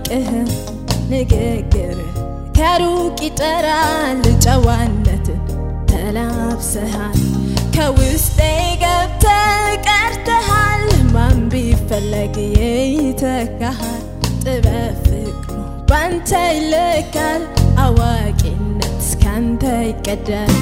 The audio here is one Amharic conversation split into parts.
ባላውቅህም ንግግር ከሩቅ ይጠራል ጨዋነትን ተላብሰሃል ከውስጤ ገብተ ቀርተሃል። ማን ቢፈለግ ይተካሃል? ጥበብ ፍቅሩ ባንተ ይለካል። አዋቂነት እስካንተ ይቀዳል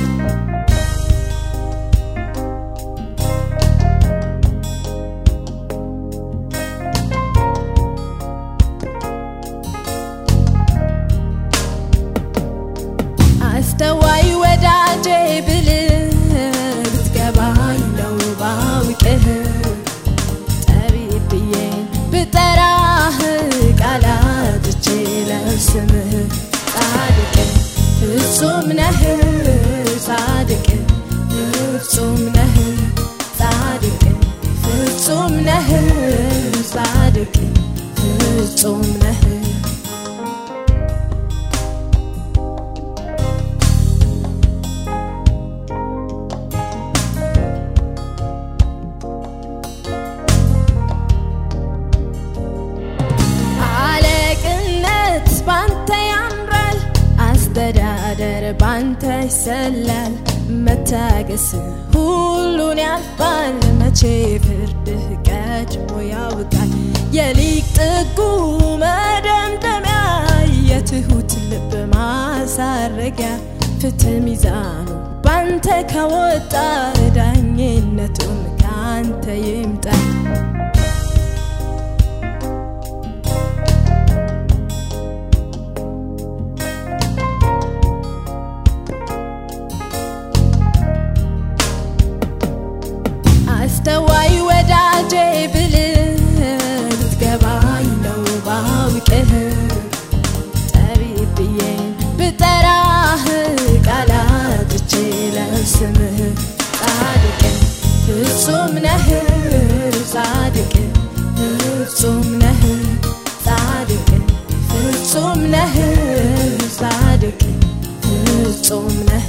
ጻድቅ ፍጹም ነህ ጻድቅ ፍጹም ነህ ጻድቅ ፍጹም ነህ ጻድቅ ፍጹም ነህ ይሰላል መታገስ። ሁሉን ያልፋል መቼ ፍርድህ ቀድሞ ያውቃል። የሊቅ ጥጉ መደምደሚያ የትሁት ልብ ማሳረጊያ ፍትህ ሚዛኑ ባንተ ከወጣ ዳኝነቱም ካንተ ይምጣ ፍጹም ነህ ጻድቅ ፍጹም ነህ ጻድቅ ፍጹም ነህ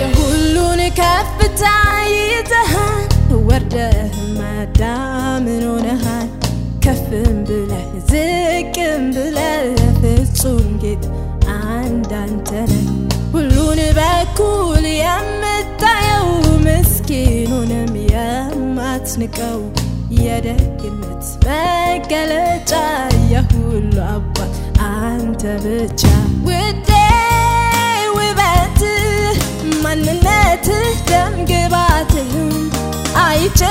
የሁሉን ከፍታ ይዘሃል ወርደህ ማዳምን ሆነሃል ከፍም ብለህ ዝቅም ብለህ ፍጹም ጌጥ አንዳንተ ነህ። ሁሉን በኩል የምታየው ምስኪኑንም የማትንቀው የደግነት መገለጫ የሁሉ አባት አንተ ብቻ። ውዴ ውበትህ ማንነትህ ደም ግባትህም አይቼው አይቼ